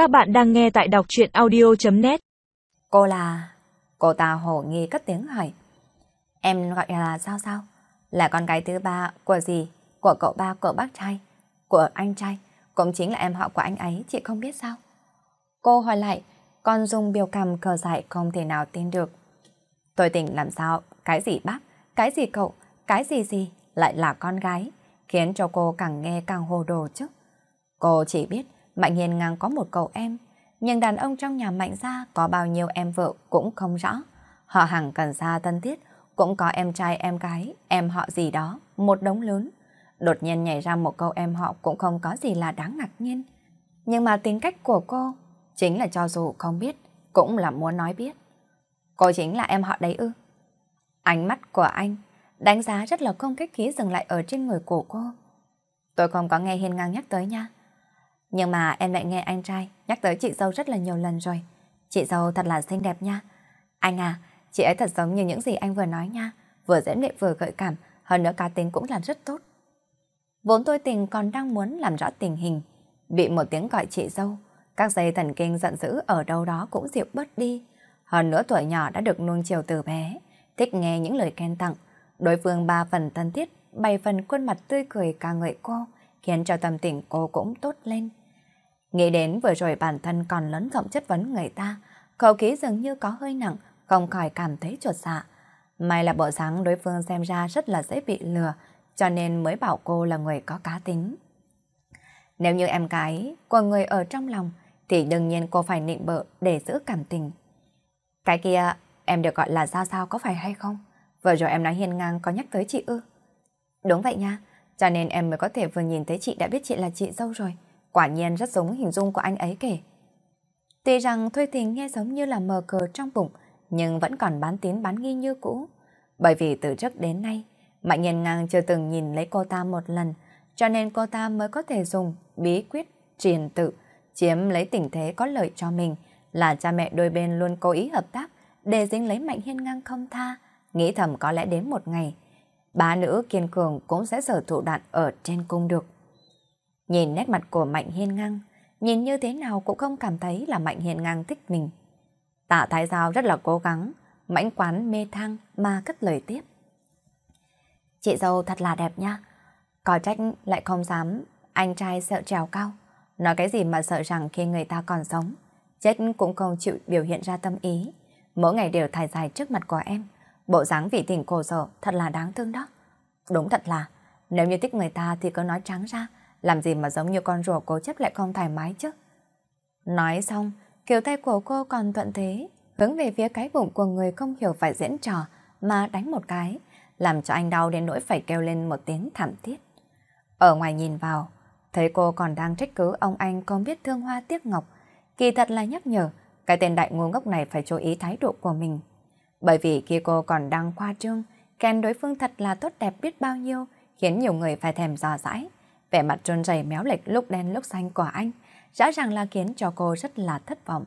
Các bạn đang nghe tại đọc chuyện audio.net Cô là... Cô ta hổ nghi cất tiếng hỏi. Em gọi là sao sao? Là con gái thứ ba của gì? Của cậu ba của bác trai? Của anh trai? Cũng chính là em họ của anh ấy, chị không biết sao? Cô hỏi lại, con dùng biểu cảm cờ dại không thể nào tin được. Tôi tỉnh làm sao? Cái gì bác? Cái gì cậu? Cái gì gì? Lại là con gái? Khiến cho cô càng nghe càng hồ đồ chứ. Cô chỉ biết Mạnh Hiền ngang có một cậu em, nhưng đàn ông trong nhà Mạnh gia có bao nhiêu em vợ cũng không rõ. Họ hàng cần xa thân thiết, cũng có em trai em gái, em họ gì đó, một đống lớn. Đột nhiên nhảy ra một câu em họ cũng không có gì là đáng ngạc nhiên. Nhưng mà tính cách của cô, chính là cho dù không biết, cũng là muốn nói biết. Cô chính là em họ đấy ư. Ánh mắt của anh, đánh giá rất là không cách khí dừng lại ở trên người của cô. Tôi không có nghe Hiên ngang nhắc tới nha. Nhưng mà em lại nghe anh trai nhắc tới chị dâu rất là nhiều lần rồi. Chị dâu thật là xinh đẹp nha. Anh à, chị ấy thật giống như những gì anh vừa nói nha. Vừa dễ nghệ vừa gợi cảm, hơn nữa cá tính cũng là rất tốt. Vốn tôi tình còn đang muốn làm rõ tình hình. Bị một tiếng gọi chị dâu, các dây thần kinh giận dữ ở đâu đó cũng dịu bớt đi. Hơn nữa tuổi nhỏ đã được nuông chiều từ bé, thích nghe những lời khen tặng. Đối phương ba phần thân thiết, bảy phần khuôn mặt tươi cười ca ngợi cô, khiến cho tâm tình cô cũng tốt lên. Nghĩ đến vừa rồi bản thân còn lớn giọng chất vấn người ta, khẩu khí dường như có hơi nặng, không khỏi cảm thấy chuột dạ. May là bộ dáng đối phương xem ra rất là dễ bị lừa, cho nên mới bảo cô là người có cá tính. Nếu như em cái, của người ở trong lòng, thì đương nhiên cô phải nịnh bợ để giữ cảm tình. Cái kia, em được gọi là sao sao có phải hay không? Vừa rồi em nói hiên ngang có nhắc tới chị ư? Đúng vậy nha, cho nên em mới có thể vừa nhìn thấy chị đã biết chị là chị dâu rồi. Quả nhiên rất giống hình dung của anh ấy kể. Tuy rằng Thuê Thình nghe giống như là mờ cờ trong bụng, nhưng vẫn còn bán tín bán nghi như cũ. Bởi vì từ trước đến nay, Mạnh Nhân Ngang chưa từng nhìn lấy cô ta một lần, cho nên cô ta mới có thể dùng bí quyết truyền tự, chiếm lấy tình thế có lợi cho mình, là cha mẹ đôi bên luôn cố ý hợp tác để dính lấy Mạnh Hiên Ngang không tha, nghĩ thầm có lẽ đến một ngày, bá nữ kiên cường cũng sẽ sở thủ đoạn ở trên cung được. Nhìn nét mặt của Mạnh Hiên Ngang, nhìn như thế nào cũng không cảm thấy là Mạnh Hiên Ngang thích mình. Tạ Thái Giao rất là cố gắng, mãnh quán mê thăng mà cất lời tiếp. Chị dâu thật là đẹp nha, có trách lại không dám anh trai sợ trèo cao. Nói cái gì mà sợ rằng khi người ta còn sống, chết cũng không chịu biểu hiện ra tâm ý. Mỗi ngày đều thải dài trước mặt của em, bộ dáng vị tình cổ sở thật là đáng thương đó. Đúng thật là, nếu như thích người ta thì cứ nói trắng ra, làm gì mà giống như con rùa cố chấp lại không thoải mái chứ. Nói xong, kiểu tay của cô còn thuận thế, hướng về phía cái bụng của người không hiểu phải diễn trò mà đánh một cái, làm cho anh đau đến nỗi phải kêu lên một tiếng thảm thiết. Ở ngoài nhìn vào, thấy cô còn đang trách cứ ông anh không biết thương hoa tiếc ngọc, kỳ thật là nhắc nhở cái tên đại ngu ngốc này phải chú ý thái độ của mình. Bởi vì khi cô còn đang khoa trương, khen đối phương thật là tốt đẹp biết bao nhiêu, khiến nhiều người phải thèm dò dãi vẻ mặt trôn rầy méo lệch lúc đen lúc xanh của anh, rõ ràng là khiến cho cô rất là thất vọng.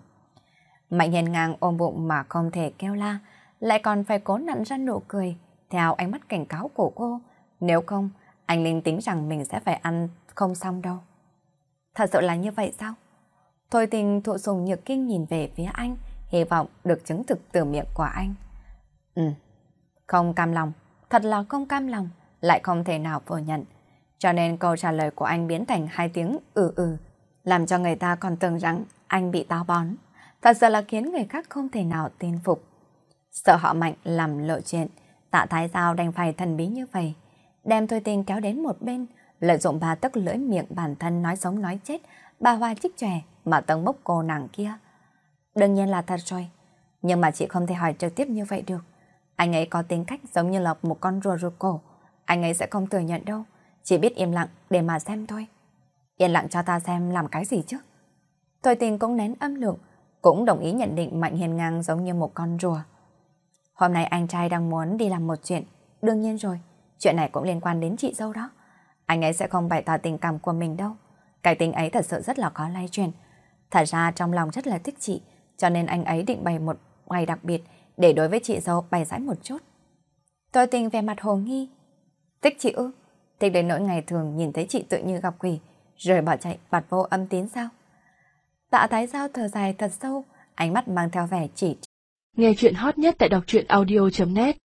Mạnh hiền ngang ôm bụng mà không thể kêu la, lại còn phải cố nặn ra nụ cười, theo ánh mắt cảnh cáo của cô. Nếu không, anh linh tính rằng mình sẽ phải ăn không xong đâu. Thật sự là như vậy sao? Thôi tình thụ sùng nhược kinh nhìn về phía anh, hy vọng được chứng thực từ miệng của anh. Ừ, không cam lòng, thật là không cam lòng, lại không thể nào phủ nhận. Cho nên câu trả lời của anh biến thành hai tiếng ừ ừ, làm cho người ta còn tưởng rằng anh bị táo bón. Thật sự là khiến người khác không thể nào tin phục. Sợ họ mạnh làm lộ chuyện, tạ thái giao đành phải thần bí như vậy. Đem thôi tình kéo đến một bên, lợi dụng bà tức lưỡi miệng bản thân nói sống nói chết, bà hoa chích chòe mà tấn bốc cô nàng kia. Đương nhiên là thật rồi, nhưng mà chị không thể hỏi trực tiếp như vậy được. Anh ấy có tính cách giống như là một con rùa rụt cổ, anh ấy sẽ không thừa nhận đâu chỉ biết im lặng để mà xem thôi. Yên lặng cho ta xem làm cái gì chứ. Thôi tình cũng nén âm lượng, cũng đồng ý nhận định Mạnh Hiền Ngang giống như một con rùa. Hôm nay anh trai đang muốn đi làm một chuyện, đương nhiên rồi, chuyện này cũng liên quan đến chị dâu đó. Anh ấy sẽ không bày tỏ tình cảm của mình đâu. Cái tình ấy thật sự rất là khó lay truyền. Thật ra trong lòng rất là thích chị, cho nên anh ấy định bày một ngày đặc biệt để đối với chị dâu bày giải một chút. Tôi tình về mặt hồ nghi. Thích chị ư? Thích đến nỗi ngày thường nhìn thấy chị tự như gặp quỷ, rồi bỏ chạy bạt vô âm tín sao? Tạ Thái Giao thở dài thật sâu, ánh mắt mang theo vẻ chỉ. Nghe chuyện hot nhất tại đọc truyện audio.net